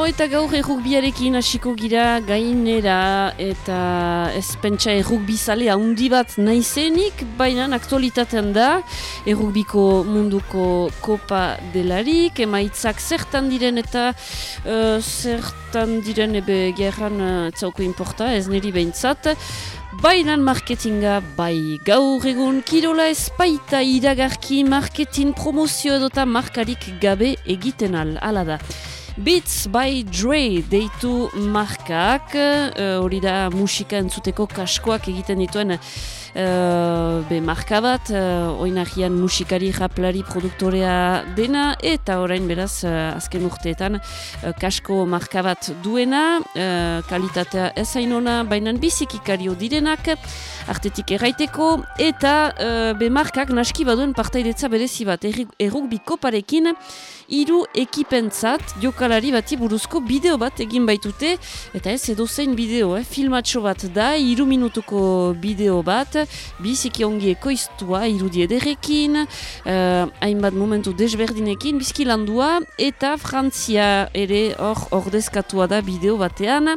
Bo eta gaur errukbiarekin hasiko gira gainera eta ez pentsa errukbizale handi naizenik, baina aktualitatean da errukbiko munduko kopa delarik, emaitzak zertan diren eta uh, zertan diren ebe gerran uh, zauko importa, ez niri behintzat. Bainan marketinga bai gaur egun kirola espaita iragarki marketing promozio edota markarik gabe egiten al, ala da. Beats by Dre deitu markak, uh, hori da musika entzuteko kaskoak egiten dituen uh, be marka bat, uh, oinahian musikari, raplari, produktorea dena, eta orain beraz, uh, azken urteetan, uh, kasko marka bat duena, uh, kalitatea ezainona, bainan bizikikario direnak, artetik erraiteko, eta uh, be markak naski baduen partaidetza berezi bat, erruk bikoparekin, hiru ekipentzat jokalari bati buruzko bideo bat egin baitute. Eta ez edo zein bideo, eh? filmatxo bat da, hiru minutuko bideo bat. Biziki ongi ekoiztua irudi ederekin uh, hainbat momentu desberdinekin bizki landua. Eta Frantzia ere hor ordezkatua da bideo batean.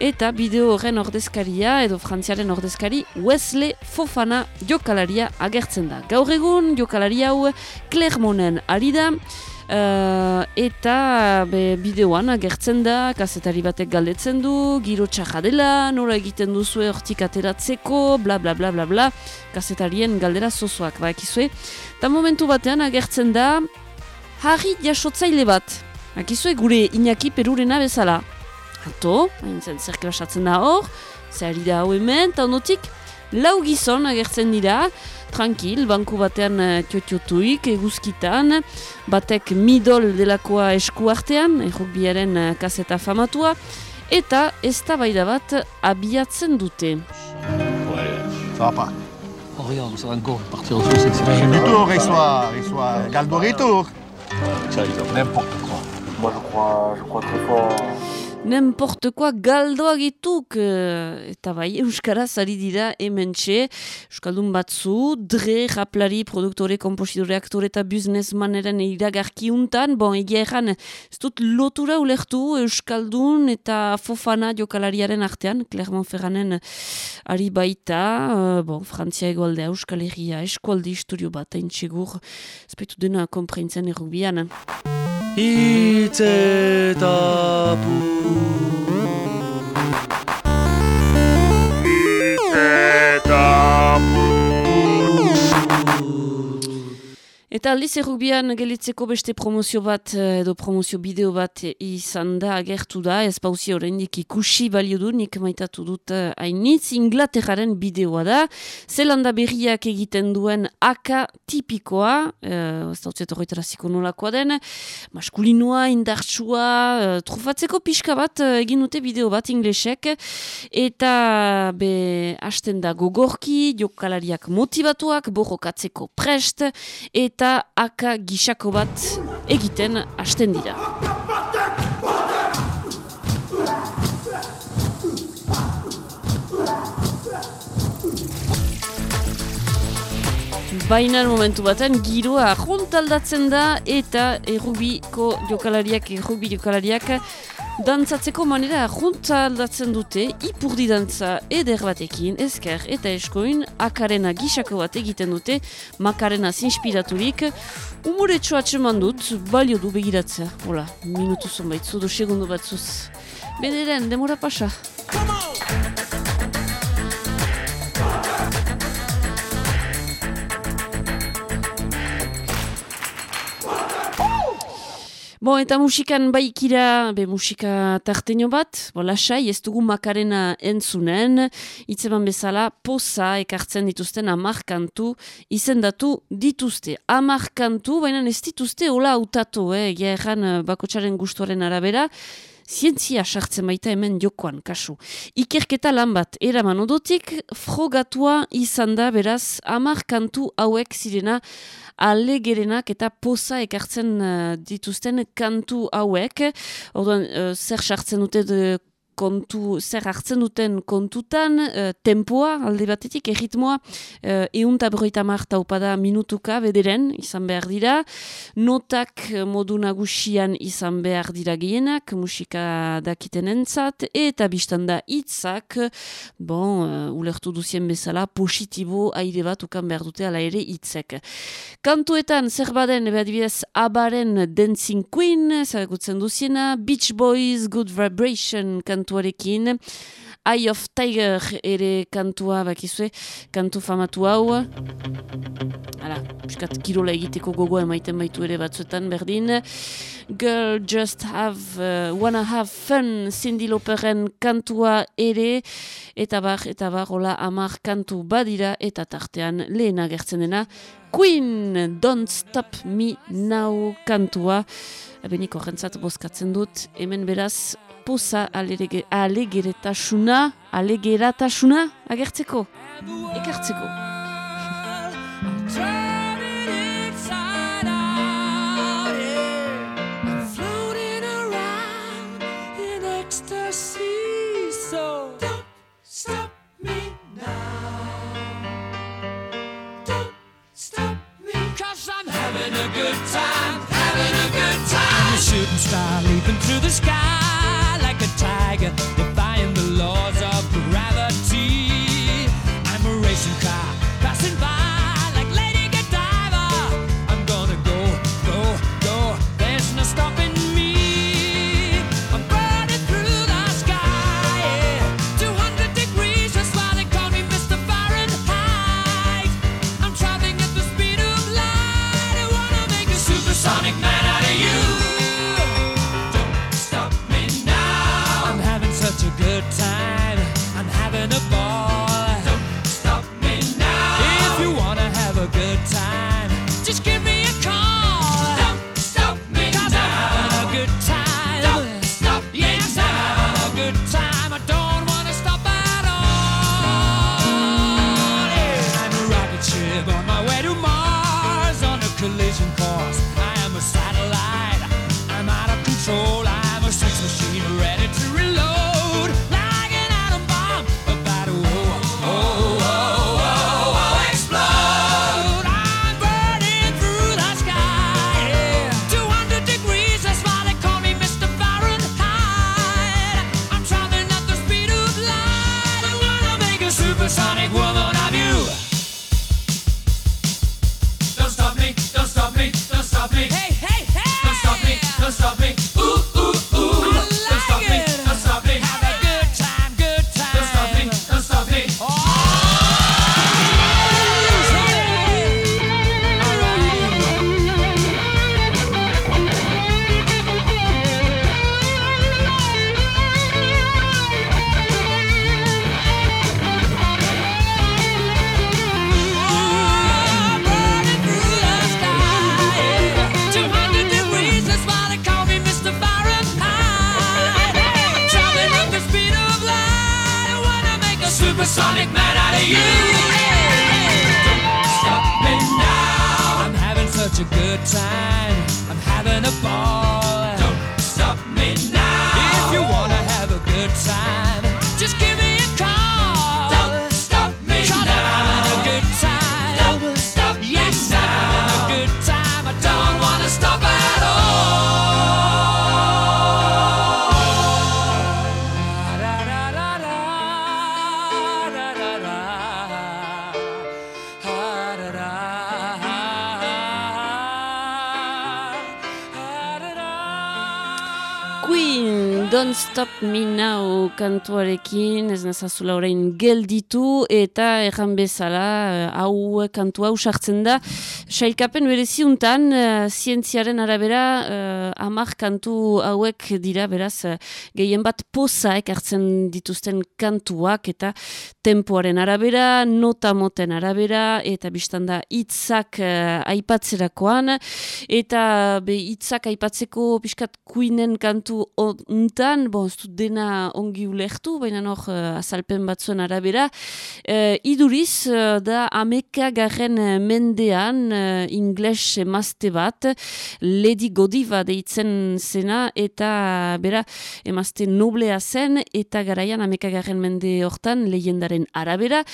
Eta bideo horren ordezkaria edo frantziaren ordezkari Wesley Fofana jokalaria agertzen da. Gaur egun jokalaria hau Clermonen ari da, Uh, eta be, bideoan agertzen da, kasetari batek galdetzen du, giro txaja dela, nola egiten duzu hortik ateratzeko, bla bla bla bla bla, kasetarien galdera zozoak, ba ekizue. Eta momentu batean agertzen da, harri jasotzaile bat, ekizue gure inaki perurena bezala. Hato, hain zen da hor, zehari da hau hemen, eta honotik, lau gizon agertzen dira, tranquil, banku batean euh, txotxotuik, eguzkitan, batek midol delakoa eskuartean, errukbiaren kaseta euh, famatua, eta eztabaida bat abiatzen dute. Ça va pas. Oh, regarde, ça va encore partir en sauce exceptionnelle. Retour, Ressoir, Ressoir, Galdo Retour. N'importe quoi. Moi, je crois, je crois très fort. Nemportekoa galdoagituk eh, eta bai Euskaraz ari dira hemen txe, Euskaldun batzu, dre, raplari, produktore, kompositore, aktore eta businessmaneren iragarki untan, bon, egia erran, ez dut lotura ulertu Euskaldun eta fofana jokalariaren artean, Clermont Ferranen ari baita, uh, bon, Frantzia egoaldea, Euskal Herria, eskualdi historio bat, hain txegur, ez dena kompreintzen errubian. Pu Itz Eta aldiz errubian gelitzeko beste promozio bat eh, edo promozio bideo bat izan da agertu da, ez pauzi horrendik ikusi balio du, nik maitatu dut eh, hainitz, Inglaterraren bideoa da, zelanda berriak egiten duen aka tipikoa, uh, ez dautzeto horretaraziko nolakoa den, maskulinua, indartsua, uh, trufatzeko pixka bat egin dute bideo bat inglesek, eta be hasten da gogorki, jokalariak motivatuak, borrokatzeko prest, eta eta aka gisako bat egiten hasten dira. Baina momentu baten giroa juntaldatzen da eta errubiko jokalariak, errubi jokalariak Dantzatzeko manera junta aldatzen dute, ipurdi dantza eder batekin, ezker eta eskoin, akarena gisako bat egiten dute, makarena zinspiraturik, umore txoatxeman dut, balio du begiratzea. Hola, minutu zonbait, zudu segundu batzuz. Bederen, demora pasa. Bo, eta musikan baikira, be musika tarteño bat, bo, lasai, ez dugu makarena entzunen, itzeman bezala, poza ekartzen dituzten amarkantu, izendatu dituzte. Amarkantu, baina ez dituzte, hola autatu, eh, erran eh, bakotxaren gustuaren arabera, zientzia sartzen baita hemen jokoan, kasu. Ikerketa lan bat, eraman odotik, frogatua izan da, beraz, amarkantu hauek zirena, alegerenak eta poza ekartzen uh, dituzten kantu hauek. Orduan, uh, zer sartzen dute de kontu zer hartzen duten kontutan, uh, tempoa alde batetik, erritmoa, uh, eunta berroita marta upada minutuka bederen izan behar dira, notak modu nagusian izan behar dira gehienak, musika dakiten entzat, eta biztanda hitzak bon, uh, ulertu duzien bezala, positibo aire bat ukan behar dute ala ere hitzek. Kantuetan, zer baden, ebe adibidez, abaren Dancing Queen, zerakutzen duziena, Beach Boys, Good Vibration kantuarekin, Eye of Tiger ere kantua bakizue, kantu famatu hau. Hala, piskat kirola egiteko gogoa emaiten baitu ere batzuetan berdin. Girl Just Have, uh, Wanna Have Fun, Cindy Loperen kantua ere, eta bar, eta bar, hola, amar kantu badira, eta tartean lehena gertzen dena, Queen, Don't Stop Me Now kantua. Abenik horrentzat bozkatzen dut, hemen beraz, poza alerege, alegeratasuna, alegeratasuna agertzeko, ekartzeko. Having a good time, having a good time. I'm a shooting star leaping through the sky defying the laws Supersonic man out of you. Don't stop me now. I'm having such a good time. Stop Me Now kantuarekin, ez nazazula orain gelditu, eta erran bezala, eh, hau kantu hau sartzen da, sailkapen bereziuntan, uh, zientziaren arabera, uh, amar kantu hauek dira, beraz, uh, gehien bat poza ekartzen dituzten kantuak, eta tempoaren arabera, nota moten arabera, eta biztanda hitzak uh, aipatzerakoan, eta be hitzak aipatzeko pixkat Queenen kantu ontan bon, ez dut dena ongi ulertu, baina hor uh, azalpen batzuen arabera, uh, iduriz uh, da ameka garren mendean uh, ingles emazte bat, Lady Godiva deitzen zena, eta bera emazte noblea zen, eta garaian ameka garren mende hortan lehendaren arabera,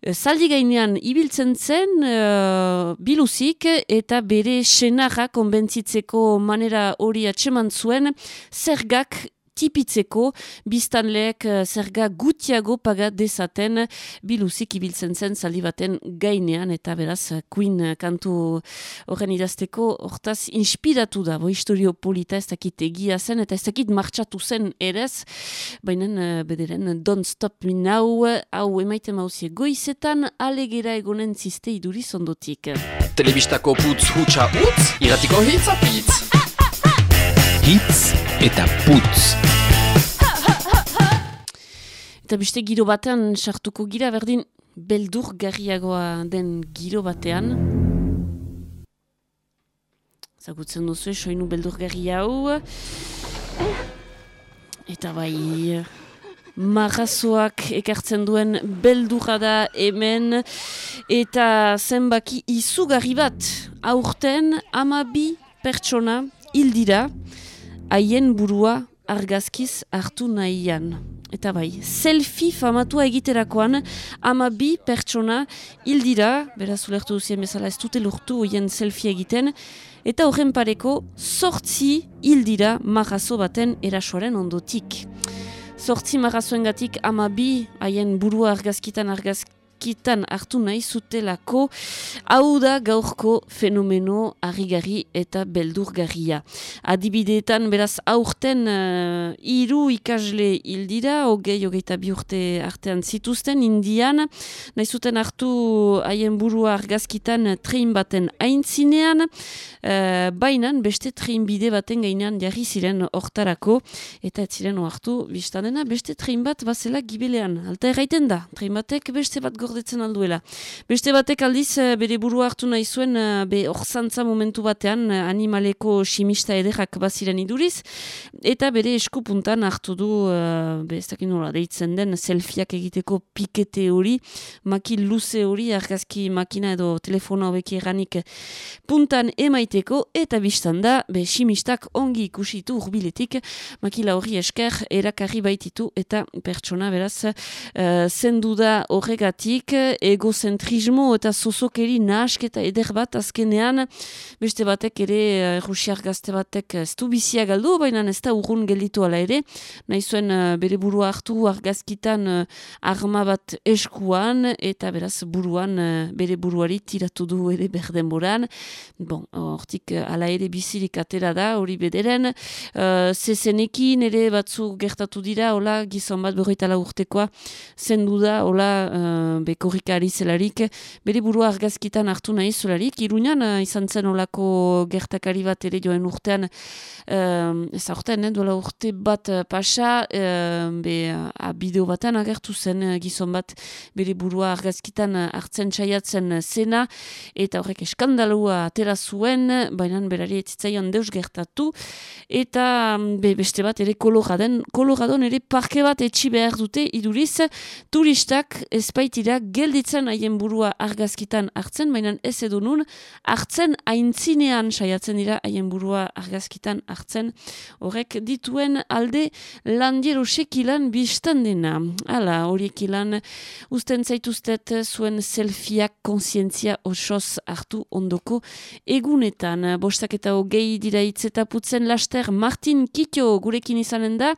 Zaldi gainean ibiltzen zen uh, biluzik eta bere senarra konbentzitzeko manera hori atseman zuen zergak tipitzeko biztanleek uh, zerga gutiago paga dezaten biluzik ibiltzen zen zaldi baten gainean eta beraz Queen kantu horren idazteko hortaz inspiratu da, bo historio polita ez dakit egia zen eta ez dakit martxatu zen erez, baina bederen Don't Stop Me Now hau emaite mauzie goizetan alegera egonen ziste iduriz ondotik. Telebistako putz hutsa utz, iratiko hitz apitz. Hitz eta putz. Eta beste giro batean sartuko gira berdin beldur garriagoa den giro batean. Zagutzen duzu, soinu beldur garri hau. Eta bai, marrazoak ekartzen duen beldurra da hemen. Eta zenbaki izugarri bat, aurten amabi pertsona hildira, haien burua argazkiz hartu nahian. Eta bai, selfie famatua egiterakoan ama bi pertsona hildira, beraz ulertu duzien bezala ez dute lortu hoien selfie egiten, eta horren pareko sortzi hildira marrazo baten erasoaren ondotik. Sortzi marrazoengatik ama bi haien burua argazkitan argazkitan hartu nahi zutelako hau da gaurko fenomeno harrigarri eta beldurgarria. Adibideetan beraz aurten uh, iru ikasle hildira, hogei hogeita bi urte artean zituzten indian, nahi zuten hartu haien burua argazkitan trein baten aintzinean, uh, bainan beste trein bide baten gainean jarri ziren hortarako, eta ez ziren hartu biztanena beste trein bat bazela gibelean. Alta erraiten da, trein batek beste bat gordetzen alduela. Beste batek aldiz eh, bere burua hartu nahi zuen eh, be orzantza momentu batean eh, animaleko simista ederrak baziren iduriz eta bere eskupuntan hartu du be ez dakit nola deitzen den selfieak egiteko pikete hori maki luze hori argazki makina edo telefono hobeki erranik puntan emaiteko eta biztan da be simistak ongi ikusitu urbiletik makila hori esker erakarri baititu eta pertsona beraz uh, zendu da horregatik egozentrismo eta zozokeri nahasketa eder bat azkenean. Beste batek ere uh, rusiar gazte batek ez du bizia galdu, baina ez da urrun gelditu ala ere, nahi zuen uh, bere burua hartu argazkitan uh, arma bat eskuan eta beraz buruan bere buruari tiratu du ere berdenboran. Bon, hortik ala ere bizirik atera da, hori bederen. Uh, zezenekin ere batzu gertatu dira, hola gizon bat berroitala urtekoa zendu da, hola uh, bekorrika ari zelarik, bere burua argazkitan hartu nahi zelarik, iruñan uh, izan zen olako gertakari bat ere joen urtean, uh, ez aurten, eh, duela urte bat uh, pasa, uh, be, uh, bideo batean agertu zen uh, gizon bat. Bere burua argazkitan hartzen saiatzen zena, eta horrek eskandalua atera zuen, baina berari etzitzaion deus gertatu, eta um, be, beste bat ere koloradon, koloradon ere parke bat etxi behar dute iduriz, turistak ezpaitira gelditzen haien burua argazkitan hartzen, baina ez edo nun, hartzen aintzinean saiatzen dira haien burua argazkitan hartzen, horrek dituen alde landiero sekilan biztan dena. Hala, horiek ilan, usten zaituztet zuen selfieak konsientzia osoz hartu ondoko egunetan. Bostak eta hogei dira itzetaputzen laster Martin Kito gurekin izanen da,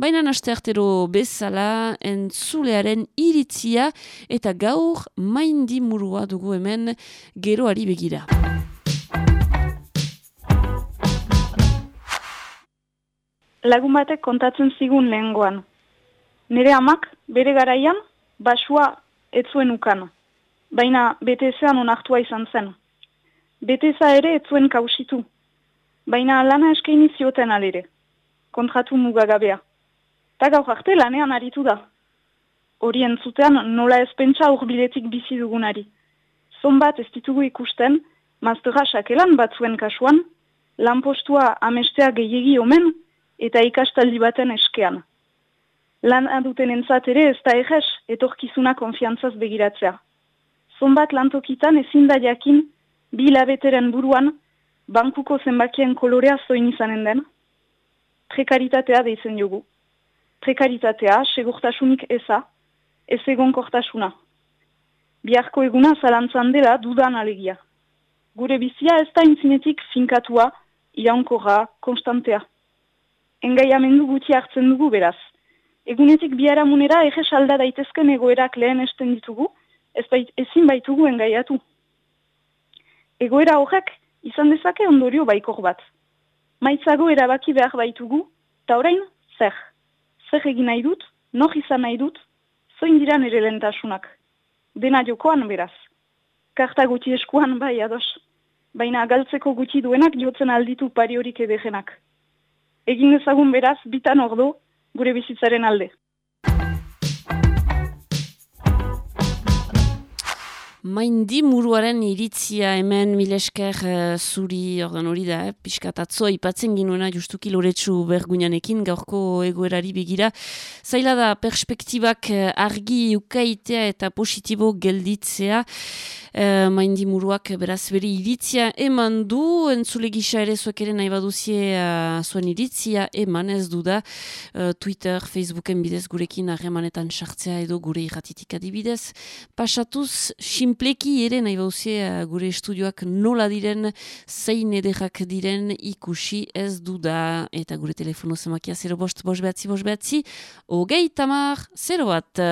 baina naste artero bezala entzulearen iritzia eta gaur maindi murua dugu hemen geroari begira. lagun batek kontatzen zigun lehengoan. Nire amak, bere garaian, basua etzuen ukan. Baina BTZ-an onartua izan zen. BTZ ere etzuen kausitu. Baina lana eskaini zioten alere. Kontratu mugagabea. Ta gaur arte lanean aritu da. Hori entzutean nola ezpentsa urbiletik bizi dugunari. Zonbat ez ditugu ikusten, maztera sakelan batzuen kasuan, lanpostua amestea gehiegi omen, eta ikastaldi baten eskean. Lan aduten entzat ere ez da eges etorkizuna konfiantzaz begiratzea. Zonbat lantokitan ezin da jakin bi hilabeteren buruan bankuko zenbakien kolorea zoin izanen den. Prekaritatea deitzen jogu. Prekaritatea, segurtasunik eza, ez egonkortasuna. Biharko eguna zalantzan dela dudan alegia. Gure bizia ez da intzinetik finkatua, iraunkorra, konstantea. Engaiamendu guti hartzen dugu beraz. Egunetik biara munera eges alda daitezken egoerak lehen esten ditugu, ez bait, ezin baitugu engaiatu. Egoera horrek izan dezake ondorio baikor bat. Maitzago erabaki behar baitugu, eta orain, zer? Zer egin nahi dut, nor izan nahi dut, zoin dira nire lentasunak. Dena jokoan beraz. Karta guti eskuan bai ados. Baina galtzeko guti duenak jotzen alditu pari horik edegenak. Egin dezagun beraz, bitan ordo, gure bizitzaren alde. Maindi muruaren iritzia hemen milesker uh, zuri ordan hori da, eh? piskatatzo ipatzen ginuena justuki loretsu berguinanekin gaurko egoerari begira. Zaila da perspektibak uh, argi ukaitea eta positibo gelditzea. Uh, maindi muruak beraz bere iritzia eman du, entzule gisa ere zuek ere nahi baduzie zuen iritzia eman ez du da. Uh, Twitter, Facebooken bidez gurekin harremanetan sartzea edo gure irratitik adibidez. Pasatuz, simpleki ere nahi bauzie uh, gure estudioak nola diren, zein ederrak diren ikusi ez du da. Eta gure telefono zemakia 0 bost, bost behatzi, bost behatzi, hogei tamar, 0 bat.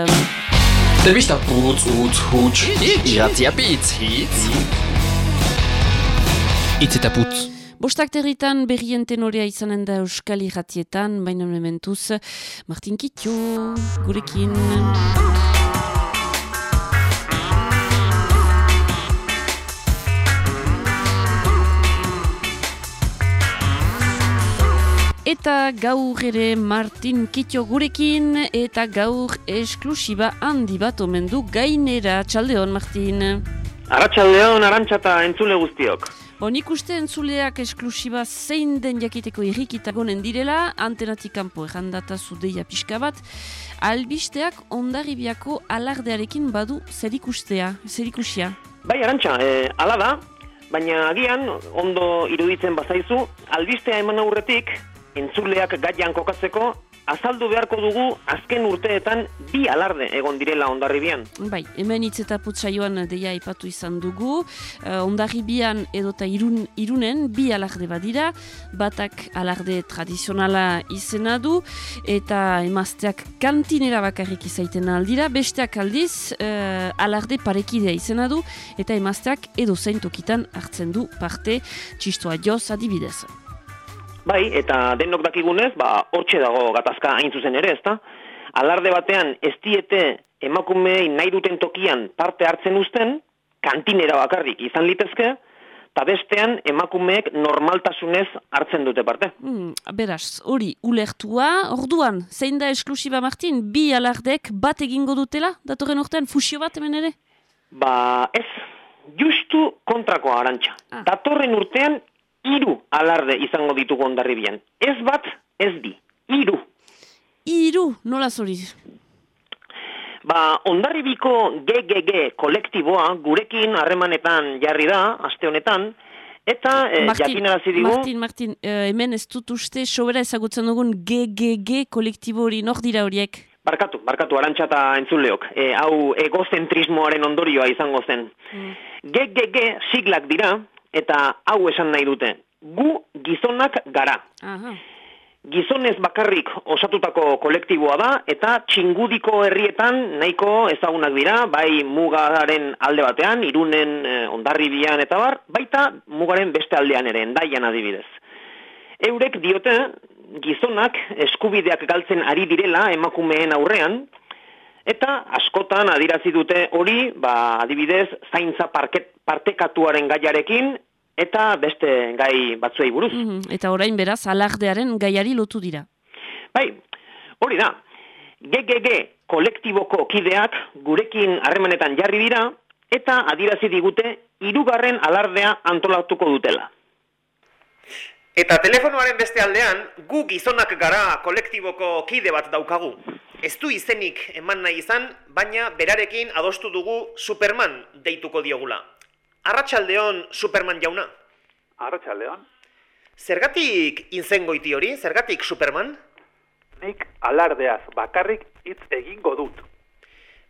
Telebista putz, utz, huts, iratzia pitz, hitz. Itz eta putz. Bostak territan berrien tenorea izanen da Euskal Irratietan, baina mementuz, Martin Kitio, gurekin. Eta gaur ere Martin Kitio gurekin eta gaur esklusiba handi bat omen du gainera. Txaldeon, Martin. Arratxaldeon, arantxata entzule guztiok. Bo, nik uste entzuleak esklusiba zein den jakiteko irrikitagonen direla, antenatik kanpo errandata zudeia pixka bat, albisteak ondarribiako alardearekin badu zerikustea, zerikusia. Bai, arantxa, e, ala da, baina agian ondo iruditzen bazaizu, albistea eman aurretik, entzuleak gaian kokatzeko, azaldu beharko dugu azken urteetan bi alarde egon direla ondarribian. Bai, hemen hitz eta putsaioan deia ipatu izan dugu, uh, ondarribian edota irun, irunen bi alarde badira, batak alarde tradizionala izena du, eta emazteak kantinera bakarrik izaiten aldira, besteak aldiz uh, alarde parekidea izena du, eta emazteak edo zein tokitan hartzen du parte txistoa joz adibidez. Bai, eta denok dakigunez, ba, hortxe dago gatazka hain zuzen ere, ezta? Alarde batean ez diete emakumei nahi duten tokian parte hartzen uzten, kantinera bakarrik izan litezke, eta bestean emakumeek normaltasunez hartzen dute parte. Hmm, beraz, hori, ulertua, orduan, zein da esklusiba Martin, bi alardek bat egingo dutela, datorren urtean, fusio bat hemen ere? Ba, ez, justu kontrako arantxa. Ah. Datorren urtean, hiru alarde izango ditugu ondarribian. Ez bat, ez bi, hiru. Iru, nola zori? Ba, ondarribiko GGG kolektiboa gurekin harremanetan jarri da, aste honetan, eta eh, jakinarazi digu... Martin, Martin, eh, hemen ez dut uste sobera ezagutzen dugun GGG kolektibo hori, nor dira horiek? Barkatu, barkatu, arantxa eta entzuleok. E, hau egozentrismoaren ondorioa izango zen. Mm. GGG siglak dira, eta hau esan nahi dute. Gu gizonak gara. Aha. Gizonez bakarrik osatutako kolektiboa da, eta txingudiko herrietan nahiko ezagunak dira, bai mugaren alde batean, irunen eh, ondarribian eta bar, baita mugaren beste aldean ere, endaian adibidez. Eurek diote, gizonak eskubideak galtzen ari direla emakumeen aurrean, eta askotan adirazi dute hori, ba, adibidez, zaintza parket, partekatuaren gaiarekin, eta beste gai batzuei buruz. Mhm, Eta orain beraz, alardearen gaiari lotu dira. Bai, hori da. GGG kolektiboko kideak gurekin harremanetan jarri dira eta adirazi digute hirugarren alardea antolatuko dutela. Eta telefonoaren beste aldean, gu gizonak gara kolektiboko kide bat daukagu. Ez du izenik eman nahi izan, baina berarekin adostu dugu Superman deituko diogula. Arratsaldeon Superman jauna. Arratxaldeon, Zergatik inzengoiti hori? Zergatik Superman? nik alardeaz bakarrik hitz egingo dut.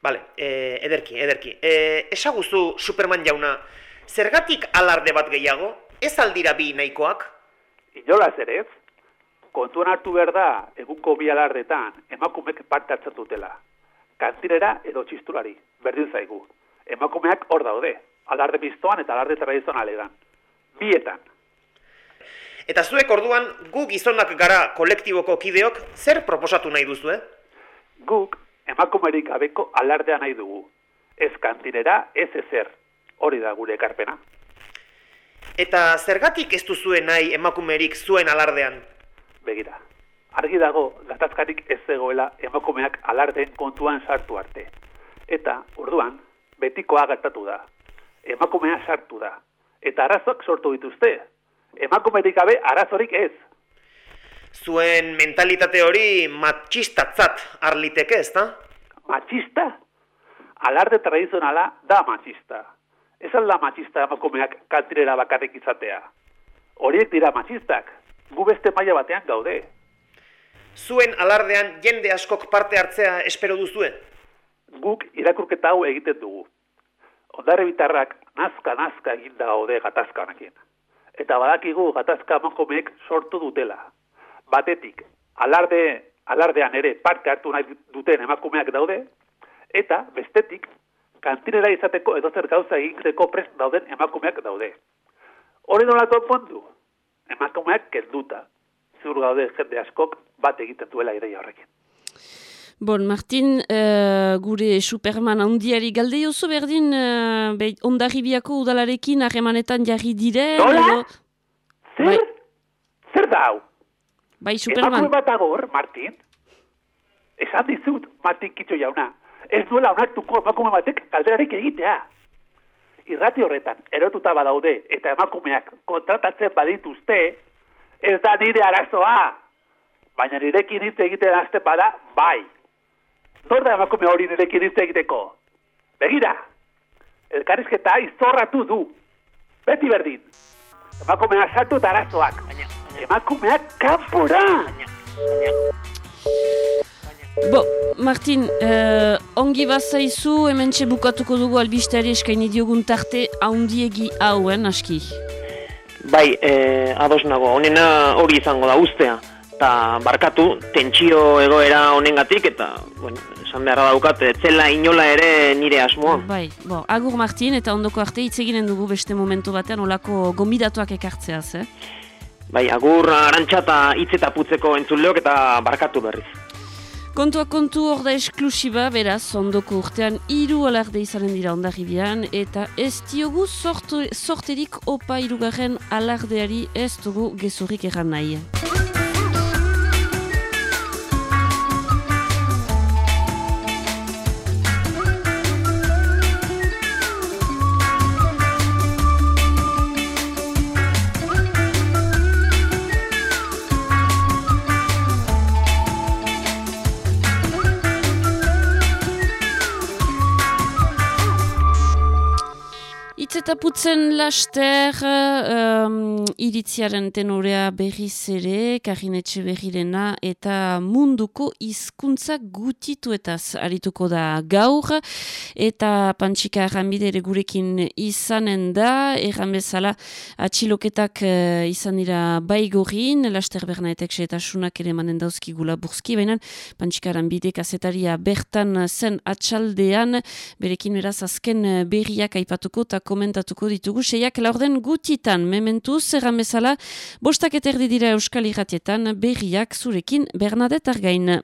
Bale, e, ederki, ederki. E, esaguzu Superman jauna, zergatik alarde bat gehiago? Ez aldira bi nahikoak? Inolaz ere ez, kontuan hartu behar da egunko bi alardetan emakumek parte hartzen dutela. Kantinera edo txistulari, berdin zaigu. Emakumeak hor daude, alarde biztoan eta alarde tradizionalean. Bietan, Eta zuek orduan, gu gizonak gara kolektiboko kideok, zer proposatu nahi duzu, eh? guk emakumerik gabeko alardea nahi dugu. Ez kantinera, ez ezer. Hori da gure ekarpena. Eta zergatik ez duzue nahi emakumerik zuen alardean? Begira, argi dago gatazkarik ez zegoela emakumeak alardeen kontuan sartu arte. Eta, orduan, betikoa gertatu da. Emakumea sartu da. Eta arazoak sortu dituzte. Emakumerik gabe arazorik ez. Zuen mentalitate hori matxistatzat arliteke, ez da? Matxista? Alarde tradizionala da matxista. Ez alda matxista emakumeak kantinera bakarrik izatea. Horiek dira matxistak. Gu beste maila batean gaude. Zuen alardean jende askok parte hartzea espero duzue? Guk irakurketa hau egiten dugu. Ondarre bitarrak nazka-nazka egin da gaude gatazka honekin. Eta badakigu gatazka emakumeek sortu dutela. Batetik, alarde, alardean ere parte hartu nahi duten emakumeak daude, eta bestetik, kantinera izateko edozer gauza egiteko prest dauden emakumeak daude. Hori nola konpondu? Emakumeak kenduta. Ziur gaude jende askok bat egiten duela ideia horrekin. Bon, Martin, eh, gure Superman handiari galde jozu berdin uh, be, ondarribiako udalarekin harremanetan jarri dire. Nola? edo- Zer? Bai. Zer da hau? Bai, Superman. Emakume bat agor, Martin? Esan dizut, Martin Kitxo jauna. Ez duela onartuko emakume batek kalderarik egitea. Irrati horretan, erotuta badaude eta emakumeak kontratatzen badituzte, ez da nire arazoa. Baina nirekin hitz egiten haste bada, bai. Nor da emakume hori nirekin hitz egiteko? Begira, elkarrizketa izorratu du. Beti berdin. Emakumea sartu eta arazoak. Emakumeak kanpora! Bo, Martin, eh, ongi bazaizu hemen bukatuko dugu albisteari eskaini diogun tarte haundiegi hauen, aski. Bai, e, ados nago, honena hori izango da ustea. Eta barkatu, tentsio egoera honengatik eta, bueno, esan beharra daukat, ez zela inola ere nire asmoa. Bai, bo, agur Martin eta ondoko arte hitz eginen dugu beste momentu batean olako gombidatuak ekartzeaz, eh? Bai, agur arantxata hitz eta putzeko entzuleok eta barkatu berriz. Kontua kontu hor da esklusiba, beraz, ondoko urtean hiru alarde izanen dira ondarribian, eta ez diogu sorterik opa irugarren alardeari ez dugu gezurrik erran nahi. Itz eta putzen laster um, iritziaren tenorea berriz ere, karinetxe berrirena eta munduko hizkuntza gutituetaz arituko da gaur. Eta pantxika erranbide ere gurekin izanen da, erran bezala atxiloketak uh, izan dira baigorin, laster bernaetek eta sunak ere manen dauzkigula burzki, baina pantxika erranbide kazetaria bertan zen atxaldean, berekin beraz azken eh, berriak aipatuko eta komentatuko ditugu seiak laurden gutitan mementuz erran bezala bostak eta erdi dira euskal irratietan berriak zurekin Bernadette Argain.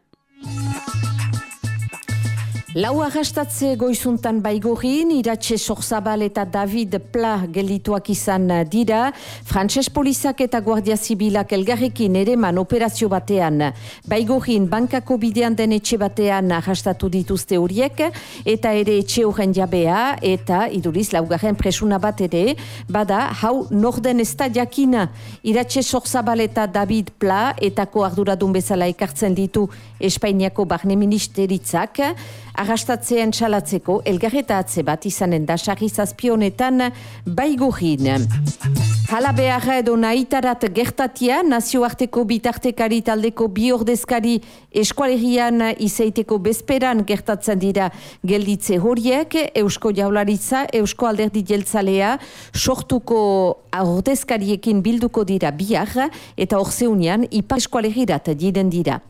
Lau arrastatze goizuntan baigorin, iratxe Sorzabal eta David Pla gelituak izan dira, frantses polizak eta guardia zibilak elgarrekin ereman operazio batean. Baigorin bankako bidean den etxe batean arrastatu dituzte horiek, eta ere etxe horren jabea, eta iduriz laugarren presuna bat ere, bada hau norden ez da jakina. Iratxe Sorzabal eta David Pla etako arduradun bezala ekartzen ditu Espainiako barne ministeritzak, arrastatzean txalatzeko elgarretatze bat izanen da sarri zazpionetan baigurin. Hala beharra edo nahitarat gertatia, nazioarteko bitartekari taldeko bi ordezkari eskualerian izaiteko bezperan gertatzen dira gelditze horiek, Eusko Jaularitza, Eusko Alderdi Jeltzalea, sortuko ordezkariekin bilduko dira bihar, eta orzeunian ipar eskualerirat diren dira.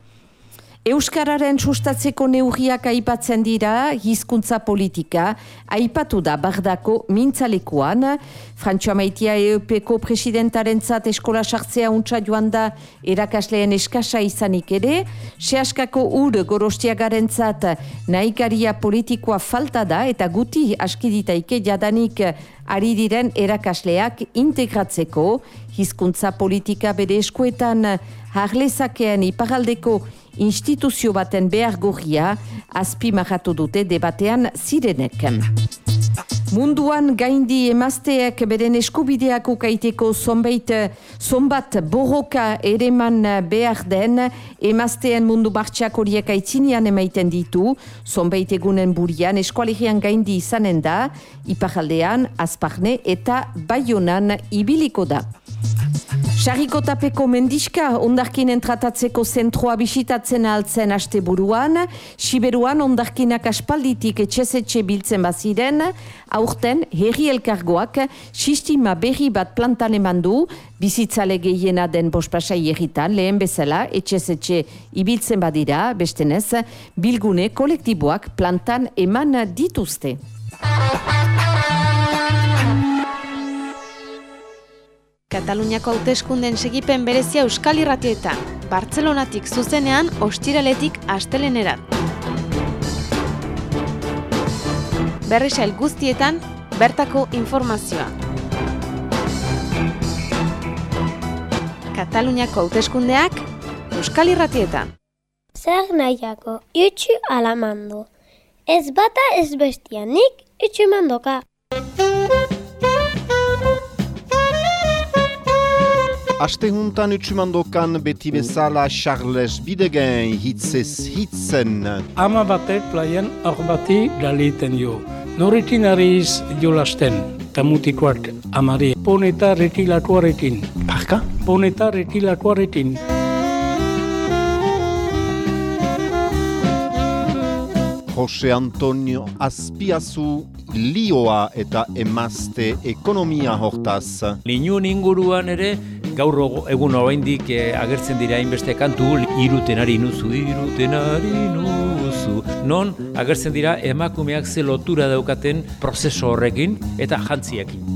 Euskararen sustatzeko neurriak aipatzen dira hizkuntza politika, aipatu da bardako mintzalekuan, Frantxoa Maitia EUPeko presidentaren zat eskola sartzea untsa joan da erakasleen eskasa izanik ere, sehaskako ur gorostiagaren zat nahikaria politikoa falta da eta guti askiditaike jadanik ari diren erakasleak integratzeko, hizkuntza politika bere eskuetan harlezakean iparaldeko instituzio baten behar gorria azpimarratu dute debatean zirenek. Munduan gaindi emazteak beren eskubideak ukaiteko zonbait, zonbat borroka ereman behar den. Emazteen mundu martxak horiek aitzinean emaiten ditu, zonbait egunen burian eskualegian gaindi izanen da, iparaldean, azparne eta baionan ibiliko da. Sarriko tapeko mendiska ondarkinen tratatzeko zentroa bisitatzen altzen aste buruan, Siberuan ondarkinak aspalditik etxezetxe biltzen baziren, aurten herri elkargoak sistima berri bat plantan eman du, bizitzale gehiena den bospasai erritan, lehen bezala etxezetxe ibiltzen badira, bestenez, bilgune kolektiboak plantan eman dituzte. Kataluniako hauteskunden segipen berezia Euskal Irratietan. Bartzelonatik zuzenean, ostiraletik asteleneran. Berrisail guztietan, bertako informazioa. Kataluniako hauteskundeak Euskal Irratietan. Zer nahiako, itxu alamandu. Ez bata ez bestia, nik itxu mandoka. Aste juntan utsumandokan beti bezala Charles Bidegen hitzez hitzen. Ama batek plaien hor bati galiten jo. Norekin ariz jolasten, tamutikoak amari. Poneta retilakoarekin. Barka? Poneta retilakoarekin. Jose Antonio Azpiazu lioa eta emazte ekonomia hortaz. Linun inguruan ere, gaur egun oraindik eh, agertzen dira hainbeste kantu, irutenari nuzu, irutenari nuzu. Non agertzen dira emakumeak ze lotura daukaten prozeso horrekin eta jantziekin.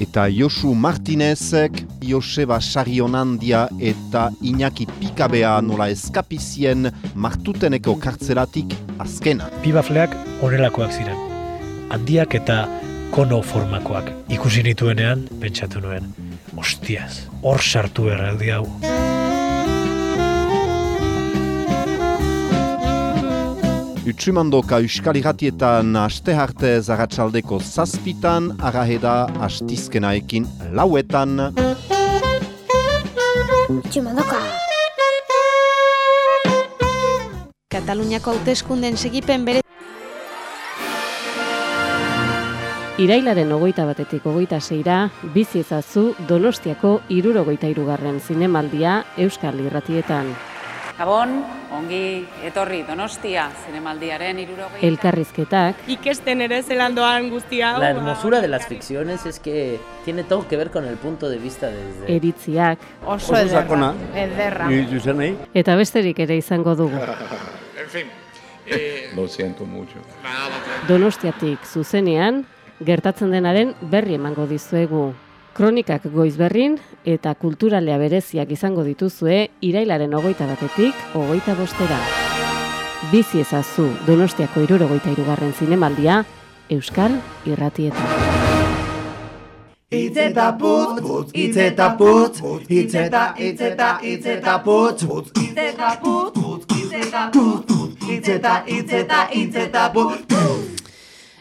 Eta Josu Martinezek, Joseba Sarionandia eta Iñaki Pikabea nola eskapizien martuteneko kartzelatik azkena. Pibafleak horrelakoak ziren. Handiak eta kono formakoak. Ikusi nituenean, pentsatu nuen. Ostiaz, hor sartu erraldi hau. Utsumandoka Euskal Iratietan aste harte zaratsaldeko zazpitan, araheda astizkenaekin lauetan. Utsumandoka. Kataluniako hauteskunden segipen bere Irailaren ogoita batetik ogoita zeira, bizi ezazu Donostiako irurogoita irugarren zinemaldia Euskal Irratietan. Gabon, ongi etorri Donostia zinemaldiaren irurogei... Elkarrizketak, Ikesten ere zelandoan guztia. La hermosura de las ficciones es que tiene todo que ver con el punto de vista desde... eritziak, Oso ederra. Ederra. eta besterik ere izango dugu. En fin. Eh, Lo siento mucho. Donostiatik zuzenean, gertatzen denaren berri emango dizuegu. Kronikak goiz berrin eta kulturalea bereziak izango dituzue irailaren ogoita batetik ogoita bostera. Bizi ezazu Donostiako irurogoita irugarren zinemaldia Euskal Irratietan. Itzeta putz, putz, itzeta putz, itzeta, itzeta, itzeta putz, putz, itzeta putz, putz, itzeta putz, itzeta, itzeta, itzeta putz,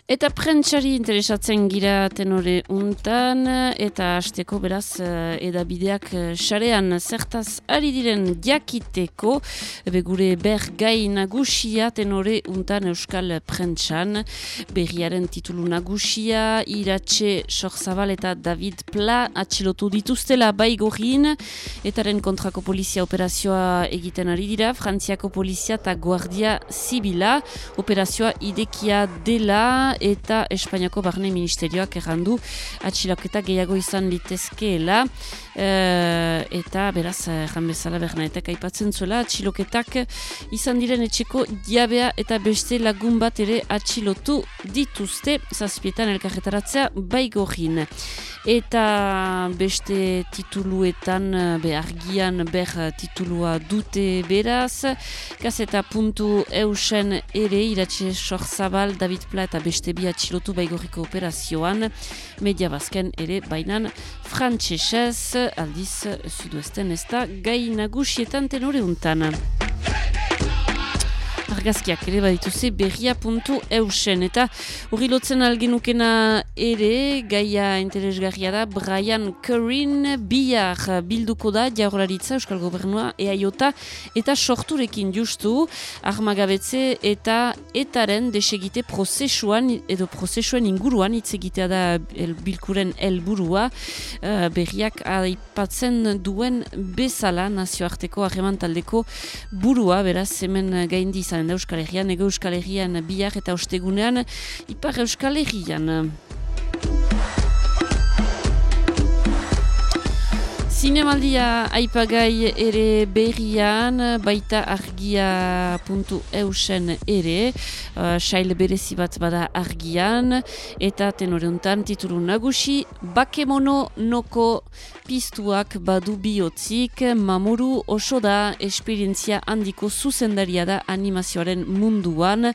Eta prentsari interesatzen gira tenore untan, eta hasteko beraz eh, edabideak eh, sarean zertaz ari diren jakiteko, ebe gure ber gai nagusia tenore untan euskal prentsan, berriaren titulu nagusia, iratxe Sorzabal eta David Pla atxilotu dituztela baigorin, etaren kontrako polizia operazioa egiten ari dira, Frantziako polizia eta guardia zibila, operazioa idekia dela, eta Espainiako Barne Ministerioak errandu atxiloketa gehiago izan litezkeela e, eta beraz erran bezala bernaetak aipatzen zuela atxiloketak izan diren etxeko diabea eta beste lagun bat ere atxilotu dituzte zazpietan elkarretaratzea baigorin eta beste tituluetan be argian ber titulua dute beraz gazeta puntu eusen ere iratxe sorzabal David Pla eta beste bi atxilotu baigorriko operazioan media bazken ere bainan frantsesez aldiz sudoesten ez da gai nagusietan tenore untan argazkiak ere badituze berria puntu eusen. Eta hori lotzen algenukena ere gaia interesgarria da Brian Currin bihar bilduko da jaurlaritza Euskal Gobernua eaiota eta sorturekin justu armagabetze eta etaren desegite prozesuan edo prozesuan inguruan hitz egitea da el, bilkuren helburua. Uh, berriak aipatzen duen bezala nazioarteko harreman taldeko burua beraz hemen gaindi izan da Euskal Herrian, ego Euskal Herrian bihar eta ostegunean, ipar Euskal Herrian. Zinemaldia aipagai ere berrian, baita argia puntu eusen ere, uh, sail berezi bat bada argian, eta tenoreuntan titulu nagusi, bakemono noko piztuak badu bihotzik, mamuru oso da esperientzia handiko zuzendaria da animazioaren munduan,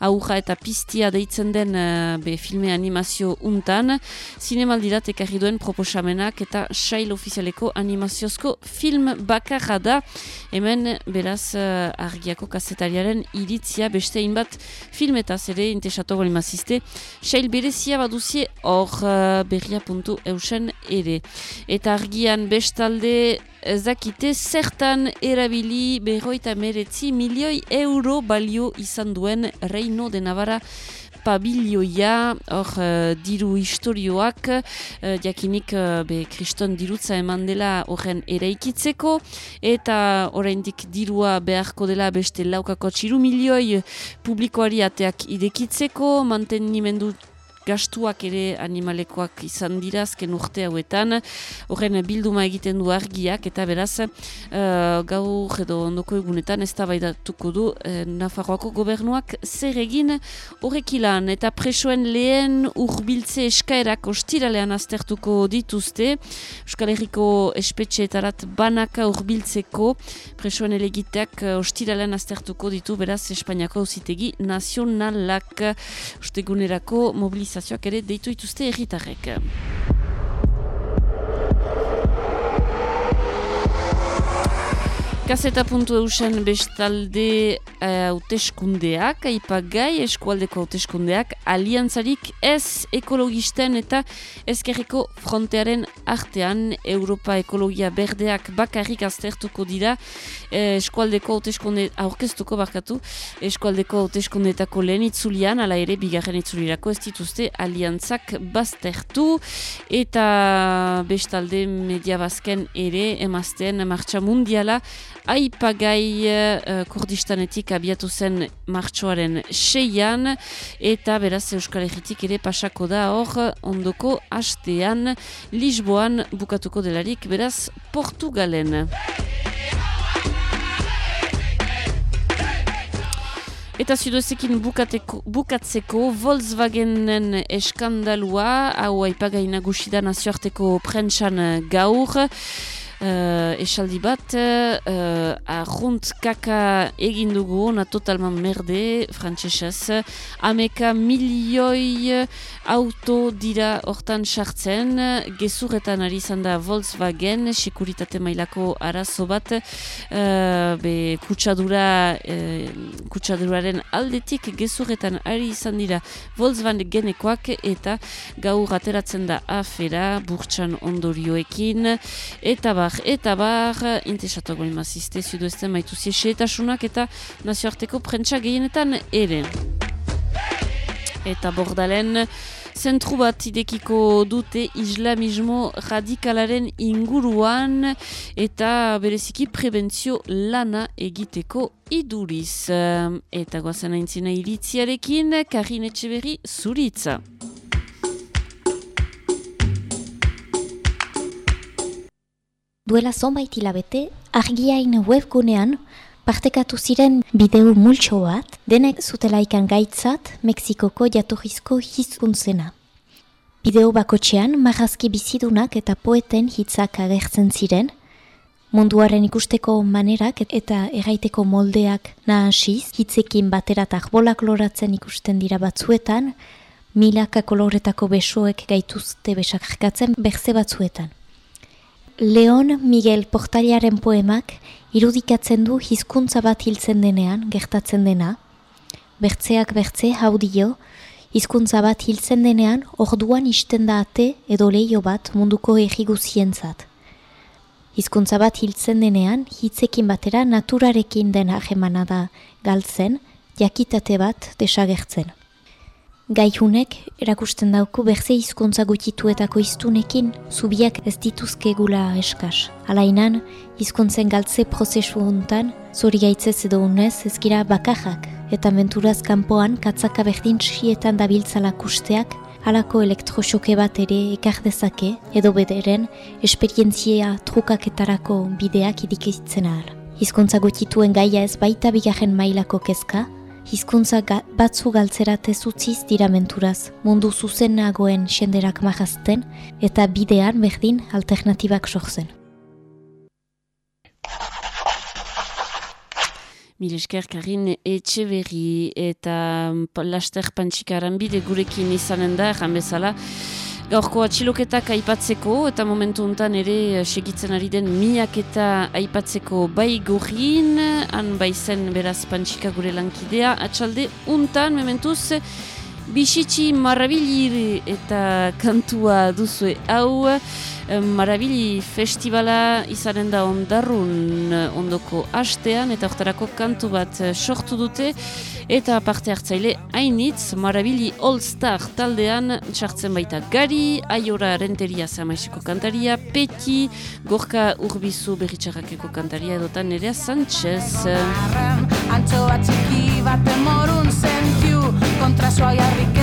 aurra eta piztia deitzen den uh, be filme animazio untan, zinemaldirat ekarri duen proposamenak eta sail ofizialeko animaziozko film bakarra da. Hemen beraz uh, argiako kazetariaren iritzia beste bat filmetaz ere intesatu goli mazizte sail berezia baduzie hor uh, berria puntu ere. Eta argian bestalde Zakite zertan erabili berroita meretzi milioi euro balio izan duen Reino de Navarra pabilioia, hor uh, diru historioak, uh, jakinik uh, be kriston dirutza eman dela horren eraikitzeko, eta oraindik dirua beharko dela beste laukako txiru milioi publikoari ateak idekitzeko, mantenimendu gastuak ere animalekoak izan dira azken urte hauetan, horren bilduma egiten du argiak, eta beraz, uh, gaur edo ondoko egunetan ez da baidatuko du uh, Nafarroako gobernuak zer egin horrekilan, eta presoen lehen urbiltze eskaerak ostiralean aztertuko dituzte, Euskal Herriko espetxeetarat banaka urbiltzeko presoen elegiteak uh, ostiralean aztertuko ditu, beraz, Espainiako auzitegi nazionalak. Ostegunerako mobilizazioa mobilizazioak ere deitu ituzte erritarrek. Kaseta puntu eusen bestalde hauteskundeak, uh, aipagai eskualdeko hauteskundeak, aliantzarik ez ekologisten eta ezkerreko frontearen artean Europa ekologia berdeak bakarrik aztertuko dira eh, eskualdeko hauteskunde aurkeztuko barkatu, eskualdeko hauteskundeetako lehen itzulian, ala ere bigarren itzulirako ez dituzte aliantzak baztertu eta bestalde media bazken ere emazten martxa mundiala aipagai uh, kurdistanetik abiatu zen martxoaren seian eta beraz Euskal Herritik ere pasako da hor ondoko hastean Lisboan bukatuko delarik beraz Portugalen. Eta zudoezekin bukateko, bukatzeko Volkswagenen eskandalua, hau aipagai nagusida nazioarteko prentsan gaur, Uh, esaldi bat, uh, arrunt kaka egin dugu, na totalman merde, frantzesez, ameka milioi auto dira hortan sartzen, gezurretan ari izan da Volkswagen, sekuritate mailako arazo bat, uh, be kutsadura, uh, kutsaduraren aldetik gezurretan ari izan dira Volkswagenekoak eta gaur ateratzen da afera, burtsan ondorioekin, eta ba, bar, eta bar, intesatu goi mazizte, zudu ezten maituzi xeetasunak eta nazioarteko prentsa gehienetan ere. Eta bordalen, zentru bat idekiko dute islamismo radikalaren inguruan eta bereziki prebentzio lana egiteko iduriz. Eta goazen aintzina iritziarekin, Karin Etxeberri zuritza. Duela zonbait hilabete, argiain webgunean partekatu ziren bideo multxo bat, denek zutelaikan gaitzat Mexikoko jatorrizko hizkuntzena. Bideo bakotxean marrazki bizidunak eta poeten hitzak agertzen ziren, munduaren ikusteko manerak eta erraiteko moldeak nahasiz, hitzekin bateratak bolak loratzen ikusten dira batzuetan, milaka koloretako besoek gaituzte besakarkatzen berze batzuetan. Leon Miguel Portaliaren poemak irudikatzen du hizkuntza bat hiltzen denean, gertatzen dena. Bertzeak bertze hau dio, hizkuntza bat hiltzen denean, orduan isten da ate edo leio bat munduko erriguzientzat. Hizkuntza bat hiltzen denean, hitzekin batera naturarekin den ahemana da galtzen, jakitate bat desagertzen. Gaihunek erakusten dauku berze hizkuntza gutituetako iztunekin zubiak ez dituzke gula eskas. Alainan, hizkuntzen galtze prozesu hontan, zori gaitzez edo unez ezkira bakajak eta menturaz kanpoan katzaka berdin txietan dabiltzala kusteak halako elektroxoke bat ere ekar dezake edo bederen esperientzia trukaketarako bideak idikitzen ahal. Hizkuntza gutituen gaia ez baita bigarren mailako kezka, hizkuntza ga, batzu galtzerat ez utziz dira menturaz, mundu zuzenagoen senderak mahazten eta bidean berdin alternatibak sortzen. Milesker Karin etxe berri eta laster pantxikaran bide gurekin izanen da, egan bezala, Gaurko atxiloketak aipatzeko eta momentu hontan ere eh, segitzen ari den miak eta aipatzeko bai gorin, han bai zen beraz pantxika gure lankidea, atxalde untan mementuz bisitsi marabili eta kantua duzue. Hau, Marabili festivala izanen da ondarrun ondoko hastean eta oktarako kantu bat sortu dute eta parte hartzaile hainitz Marabili All Star taldean txartzen baita gari, aiora renteria zamaiseko kantaria, peti, gorka urbizu berritxarrakeko kantaria edotan nerea Sanchez. Antxo bat txiki bat emorun zentiu kontra soa jarrik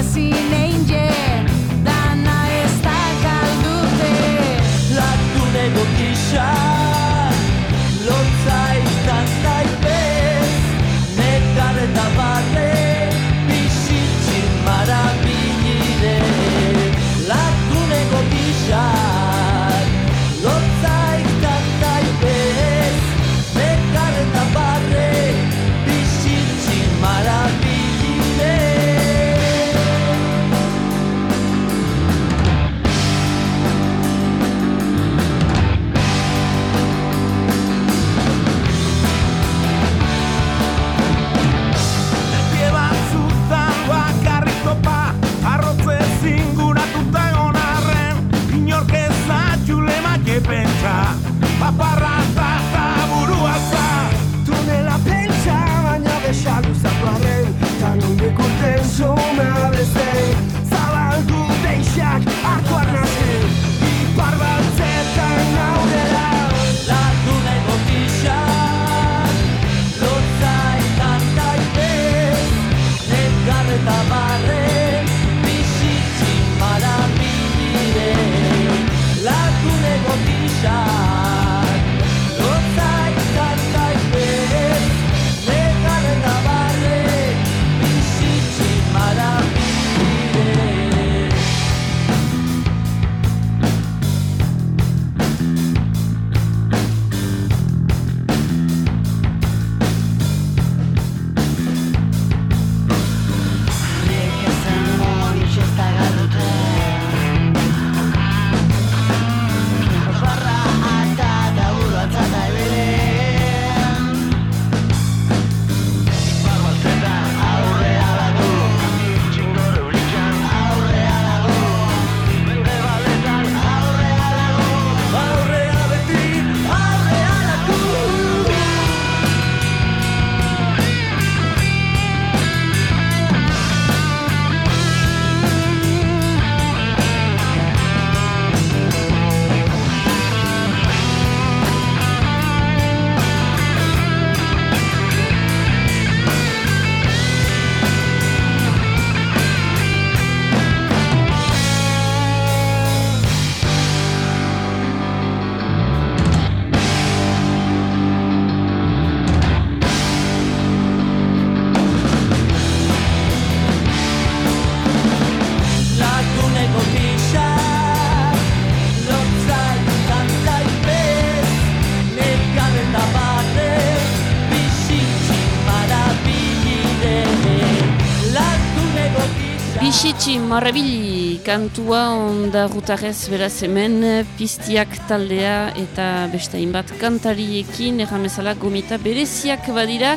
Marrabili kantua onda rutarez beraz hemen piztiak taldea eta beste hainbat kantariekin erramezala gomita bereziak badira.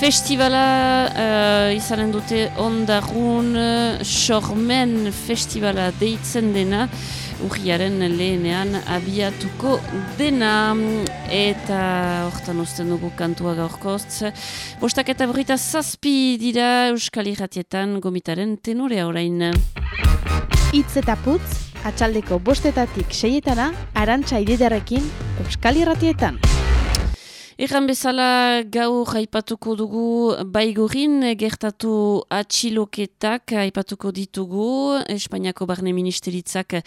Festivala uh, izanen dute ondarrun sormen festivala deitzen dena. Urriaren lehenean abiatuko dena eta hortan usten dugu kantua gaurkoz. Bostak eta berrita zazpi dira Euskal Irratietan gomitaren tenorea orain. Itz eta putz, atxaldeko bostetatik seietana, arantxa ididarekin Euskal Irratietan. Erran bezala gaur aipatuko dugu baigorin gertatu atxiloketak aipatuko ditugu. Espainiako barne ministeritzak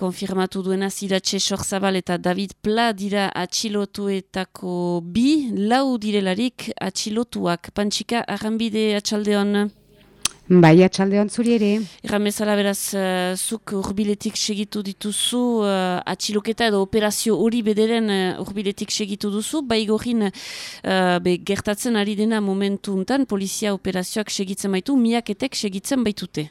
konfirmatu duena zidatxe Sorzabal eta David Pla dira atxilotuetako bi, lau direlarik atxilotuak. Pantxika, arranbide atxaldeon? Bai, atxaldeon zuri ere. Erran bezala beraz, uh, zuk urbiletik segitu dituzu, uh, atxiloketa edo operazio hori bederen uh, urbiletik segitu duzu, bai gorin uh, be, gertatzen ari dena momentu untan, polizia operazioak segitzen baitu, miaketek segitzen baitute.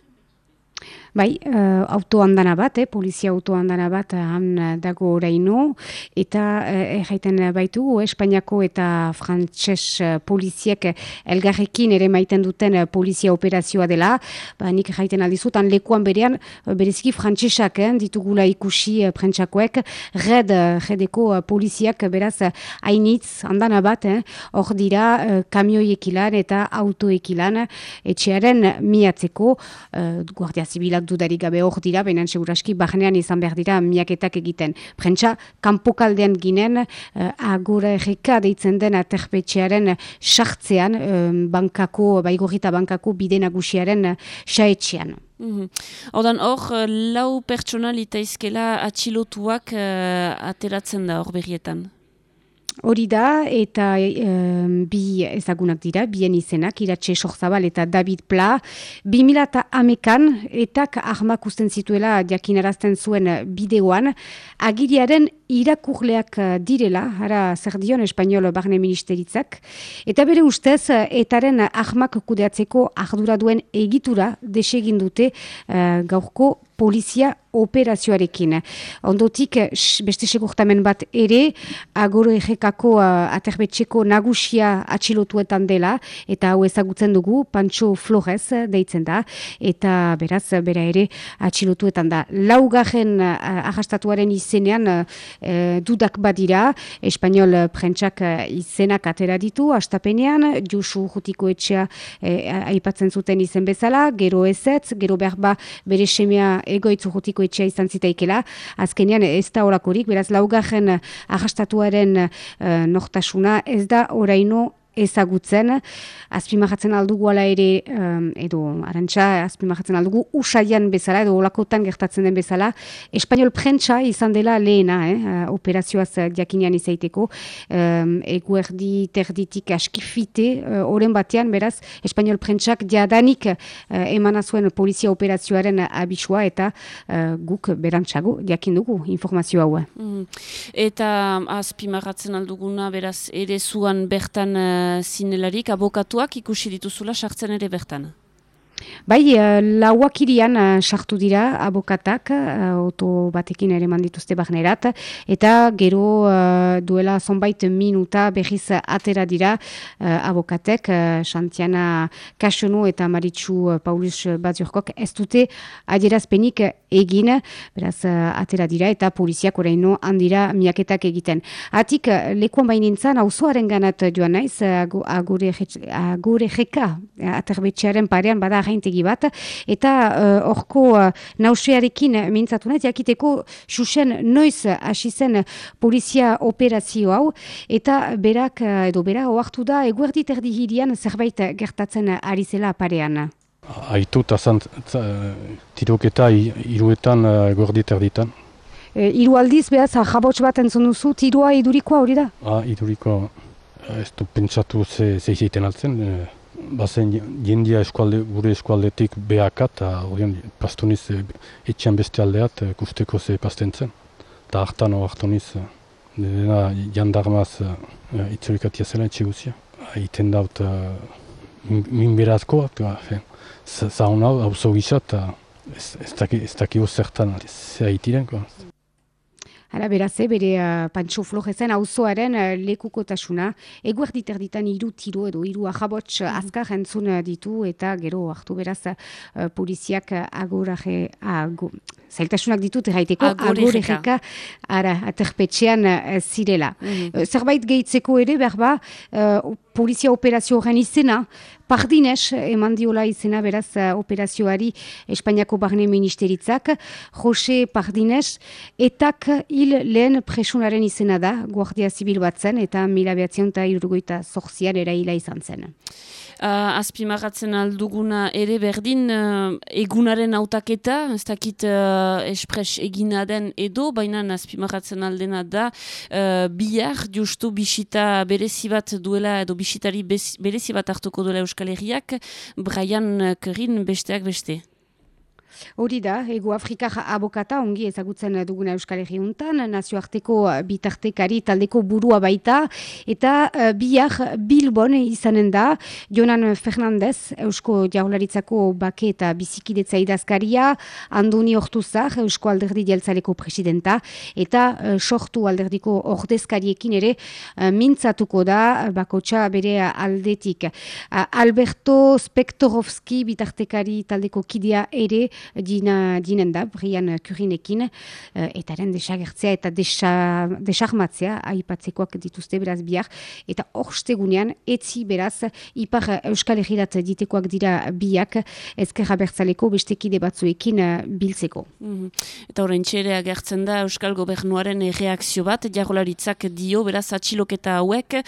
Bai, uh, auto handana bat, eh, polizia auto handana bat uh, han dago oraino, eta erraiten baitu, Espainiako eta frantses poliziek elgarrekin ere maiten duten polizia operazioa dela, ba, nik erraiten aldizut, han lekuan berean, bereziki frantsesak eh, ditugula ikusi prentsakoek, red, redeko poliziak beraz hainitz handana bat, hor eh, dira kamioiekilan eta autoekilan, etxearen miatzeko, uh, guardia zibilak dudarik gabe hor dira, baina seguraski barnean izan behar dira miaketak egiten. Prentsa, kanpokaldean ginen, uh, agora erreka deitzen den aterpetxearen sartzean, uh, bankako, baigorita bankako bide nagusiaren uh, saetxean. Mm -hmm. hor, lau pertsonalita izkela atxilotuak uh, ateratzen da hor berrietan? Hori da, eta bi ezagunak dira, bien izenak, iratxe sorzabal eta David Pla. 2000 eta amekan, etak ahmak usten zituela diakinarazten zuen bideoan, agiriaren irakurleak direla, ara zer dion espanol barne ministeritzak, eta bere ustez, etaren ahmak kudeatzeko ardura duen egitura desegin dute uh, gaurko polizia operazioarekin. Ondotik, beste segurtamen bat ere, agoro egekako uh, aterbetxeko nagusia atxilotuetan dela, eta hau ezagutzen dugu, Pancho Flores deitzen da, eta beraz, bera ere atxilotuetan da. Laugarren uh, ahastatuaren izenean uh, dudak badira, espanol prentsak uh, izenak atera ditu, astapenean, Josu Jutiko etxea uh, aipatzen zuten izen bezala, gero ezetz, gero berba bere semea egoitzu jutiko etxea izan zitaikela, azkenean ez da orakorik, beraz laugarren ahastatuaren uh, nortasuna. Ez da oraino ezagutzen, azpimahatzen aldugu ala ere, edo arantxa, azpimahatzen aldugu usaian bezala, edo olakotan gertatzen den bezala, Espainol prentsa izan dela lehena, eh, operazioaz jakinean izaiteko, um, eguerdi terditik askifite, uh, batean, beraz, Espainol prentsak diadanik uh, emana polizia operazioaren abisua, eta uh, guk berantzago, jakin dugu informazio hau. Mm. Eta azpimahatzen alduguna, beraz, ere zuan bertan zinelarik abokatuak ikusi dituzula sartzen ere bertan? Bai, uh, lauak irian uh, sartu dira abokatak, oto batekin ere mandituzte bagnerat, eta gero duela zonbait minuta behiz atera dira abokatek, Santiana Kasonu eta Maritxu Paulus Baziorkok ez dute adierazpenik egin, beraz atera dira eta poliziak oraino handira miaketak egiten. Atik, lekuan bainintzan, hauzoaren ganat joan naiz, agure, agure jeka, aterbetxearen parean bada ahaintegi bat, eta horko uh, uh, nausearekin mintzatu nahi, jakiteko susen noiz hasi zen polizia operazio hau, eta berak, uh, edo bera, oartu da, eguerdi terdi hirian zerbait gertatzen ari zela parean. Aitu eta zant, tiroketa iruetan eguerdi terditan. E, iru aldiz, behaz, jabots bat entzun duzu, tirua idurikoa hori da? Ah, idurikoa, ez du pentsatu ze, ze altzen, bazen jendia eskualde, gure eskualdetik behaka eta horien pastuniz e, etxean beste aldeat e, kusteko ze pastentzen. Eta hartan hor hartuniz, e, dena jandarmaz e, itzurikatia zela etxe guzia. Iten daut e, min zaun hau, hau gisa, eta ez, ez, daki, ez dakigu zertan, ze haitiren. Hala beraz, eh, bere uh, Pantxo Florezen auzoaren uh, lekukotasuna, eguerdit erditan hiru tiro edo hiru ahabots mm. azkar entzun ditu eta gero hartu beraz uh, poliziak agoraje, ago, zailtasunak ditut erraiteko agorejeka ara, aterpetxean uh, zirela. Mm. zerbait gehitzeko ere, berba, uh, polizia operazio horren izena, Pardines eman diola izena beraz operazioari Espainiako Barne Ministeritzak, Jose Pardines, etak hil lehen presunaren izena da, Guardia Zibil bat zen, eta mila behatzion eta irurgoita zorzian eraila izan zen. Uh, azpimarratzen alduguna ere berdin uh, egunaren autaketa, ez dakit uh, espres egina den edo, baina azpimarratzen aldena da uh, bihar justu bisita berezi bat duela edo bisitari berezi bat hartuko duela Euskal Herriak, Brian Kerin besteak beste. Hori da, ego Afrika abokata ongi ezagutzen duguna Euskal Herri untan, nazioarteko bitartekari taldeko burua baita, eta uh, biak Bilbon izanen da, Jonan Fernandez, Eusko Jaularitzako bake eta bizikidetza idazkaria, Andoni Hortuzar, Eusko Alderdi Jeltzaleko presidenta, eta uh, sortu alderdiko ordezkariekin ere uh, mintzatuko da, bakotxa bere aldetik. Alberto Spektorovski bitartekari taldeko kidea ere, dina, dinen da, Brian Kurinekin, uh, eta eren desagertzea eta desarmatzea aipatzekoak dituzte beraz biak, eta horstegunean, etzi beraz, ipar Euskal Herrirat ditekoak dira biak, ezkerra bertzaleko bestekide batzuekin uh, biltzeko. Mm Eta horrein txere agertzen da Euskal Gobernuaren reakzio bat, jarolaritzak dio, beraz, atxiloketa hauek,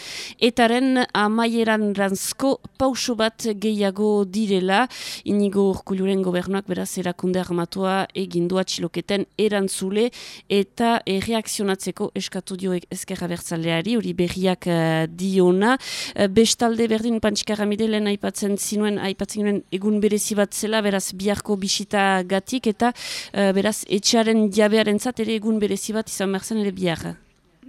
etaren amaieran ranzko pauso bat gehiago direla, inigo urkuluren gobernuak, beraz, erakunde armatua egindua txiloketen erantzule eta reakzionatzeko eskatu dio ezkerra bertzaleari, hori berriak uh, diona. Uh, bestalde berdin pantxikarra lehen aipatzen zinuen, aipatzen zinuen egun berezi bat zela, beraz biharko bisita gatik eta uh, beraz etxearen jabearen zat ere egun berezi bat izan berzen ere biharra.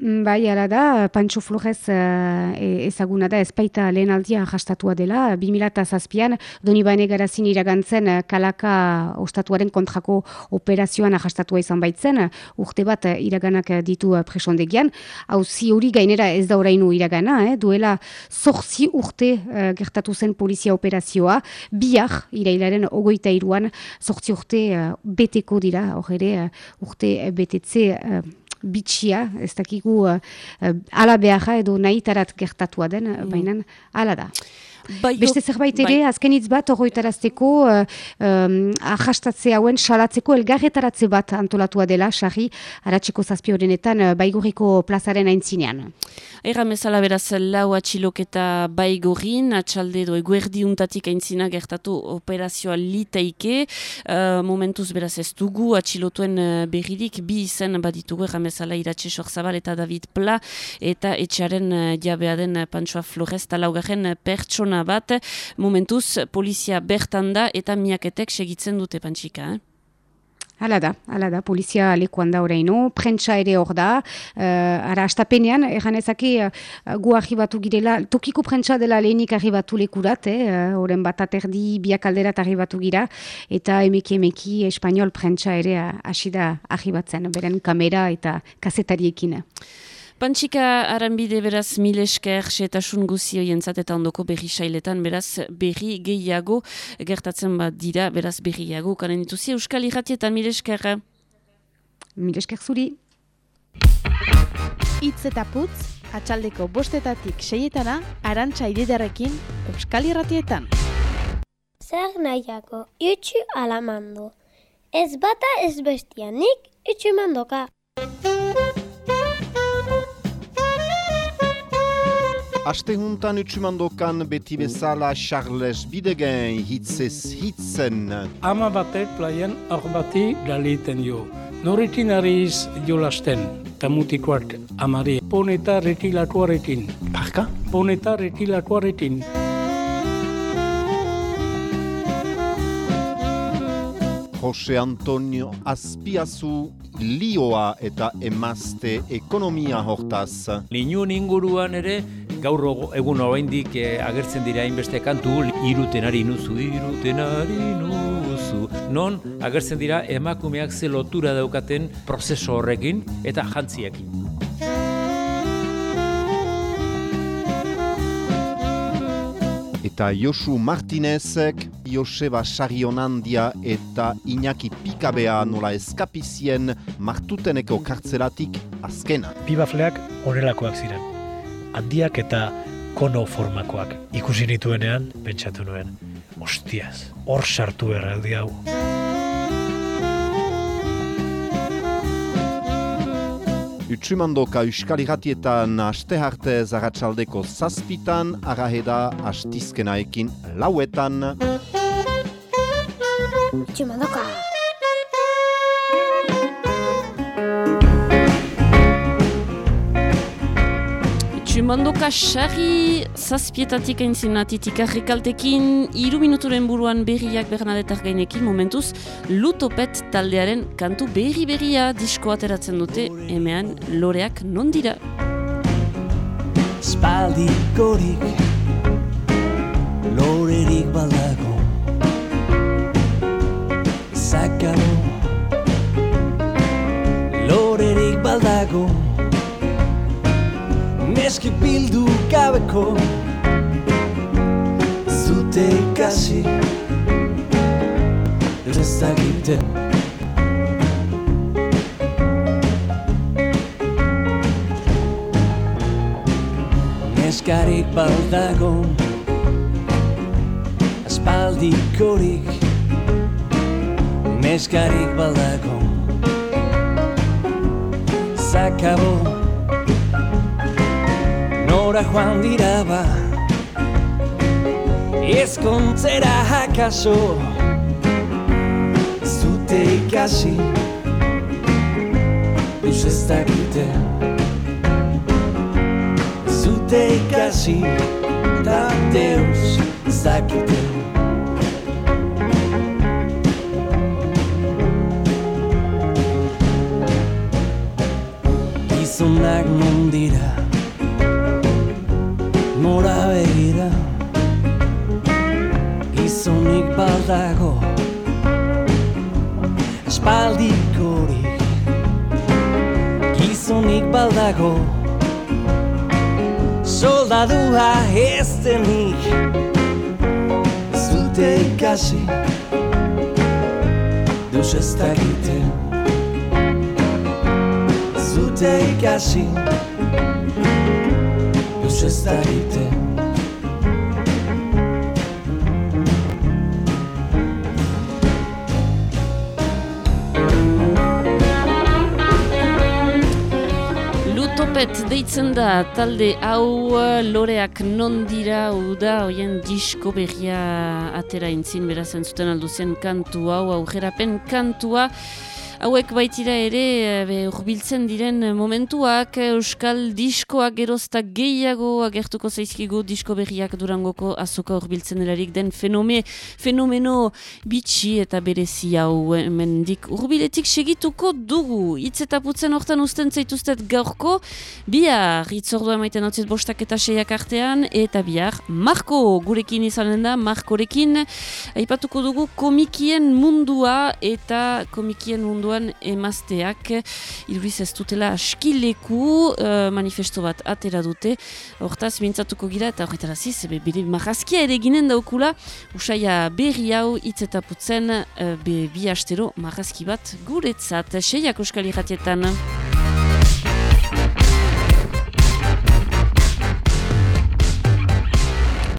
Mm, bai, ala da, Pancho Flores uh, ezaguna da, ezpaita lehen aldia jastatua dela, 2008an, doni baine garazin iragantzen uh, kalaka ostatuaren kontrako operazioan jastatua izan baitzen, urte bat iraganak ditu presondegian, hau zi hori gainera ez da orainu iragana, eh? duela zorzi urte uh, gertatu zen polizia operazioa, biak irailaren ogoita iruan, zorzi urte uh, beteko dira, hor ere, urte betetze bitxia, ez dakigu uh, ala beharra edo nahitarat gertatua den, mm. baina ala da. Bai, Beste zerbait ere, bai. azken hitz bat horretarazteko uh, um, ahastatze hauen salatzeko elgarretaratze bat antolatua dela, sarri, haratzeko zazpi horrenetan uh, baigurriko plazaren aintzinean. Era mesala beraz lau atxiloketa baigorin, atxalde edo eguerdi untatik aintzina gertatu operazioa litaike, uh, momentuz beraz ez dugu atxilotuen uh, berririk, bi izen baditugu era mesala iratxe sorzabal eta David Pla, eta etxaren uh, jabea den Panchoa Flores talaugarren uh, pertsona bat, momentuz polizia bertan da eta miaketek segitzen dute pantxika. Eh? Hala da, hala da, polizia lekuan da horreino, prentsa ere hor da, uh, ara astapenean, erran ezake, uh, gu arribatu girela, tokiko prentsa dela lehenik arribatu lekurat, eh, uh, bat aterdi biak alderat arribatu gira, eta emeki emeki espanol prentsa ere hasi da arribatzen, beren kamera eta kasetariekin. Pantxika aranbide beraz mil esker setasun guzio jentzat eta ondoko berri sailetan beraz berri gehiago gertatzen bat dira beraz berri gehiago karen dituzi Euskal Iratietan mil esker. Mil esker zuri. Itz eta putz, atxaldeko bostetatik seietana, arantxa ididarekin Euskal Iratietan. Zer nahiako, itxu alamando. Ez bata ez bestianik, itxu mandoka. Aste juntan utsumandokan beti bezala Charles Bidegen hitzez hitzen. Ama batek plaien hor bati galiten jo. Norretin ariz jolasten, tamutikoak amari. Poneta retilakoarekin. Parka? Poneta retilakoarekin. Jose Antonio Azpiazu lioa eta emazte ekonomia hortaz. Linun inguruan ere gaur egun oraindik eh, agertzen dira hainbeste kantu irutenari nuzu, irutenari nuzu. Non agertzen dira emakumeak ze lotura daukaten prozeso horrekin eta jantziekin. Eta Josu Martinezek, Joseba Sarionandia eta Iñaki Pikabea nola eskapizien martuteneko kartzelatik azkena. Pibafleak honelakoak ziren. Handiak eta kono formakoak. Ikusi nituenean, pentsatu nuen. Ostiaz, hor sartu erraldi hau. Utsumandoka Euskal Iratietan aste harte zaratsaldeko zazpitan, araheda astizkenaekin lauetan. Utsumandoka. Txumandoka xarri zazpietatik aintzinatitik arrekaltekin iru minuturen buruan berriak bernadetar gainekin momentuz Lutopet taldearen kantu berri berria disko ateratzen dute emean loreak non dira. Spaldikorik Lorerik baldago Zakaro Lorerik baldago Neski bildu gabeko Zute ikasi Ez dakiten. Neskarik baldago Aspaldikorik Neskarik baldago Zakabo Nora joan dira ba Ezkontzera akaso Zute ikasi Duz ez dakite Zute ikasi Da deus ez dakite Gizonak non Gizonik baldago Espaldikorik Gizonik baldago Soldadua ez denik. Zute ikasi Deus ez dakite. Zute ikasi Deus ez dakite Lutopet deitzen da talde hau eh, loreak non dira uda hoien disko berria atera intzin beraz entzuten alduzien kantu hau aurrerapen kantua Hauek baitira ere eh, be, urbiltzen diren momentuak eh, Euskal diskoak gerozta gehiago agertuko zaizkigu disko berriak durangoko azoka urbiltzen delarik den fenome, fenomeno bitxi eta berezi hau mendik urbiletik segituko dugu. Itz eta putzen hortan usten zaituztet gaurko, bihar itzordua maiten hau bostak eta seiak artean, eta bihar Marko gurekin izanen da, Markorekin aipatuko dugu komikien mundua eta komikien munduan emazteak iruriz ez dutela askileku uh, manifesto bat atera dute. Hortaz mintzatuko gira eta horretaraziz be, bere marrazkia ere ginen daukula. Usaia berri hau hitz eta putzen uh, be, bi astero marrazki bat guretzat. Seiak euskal irratietan.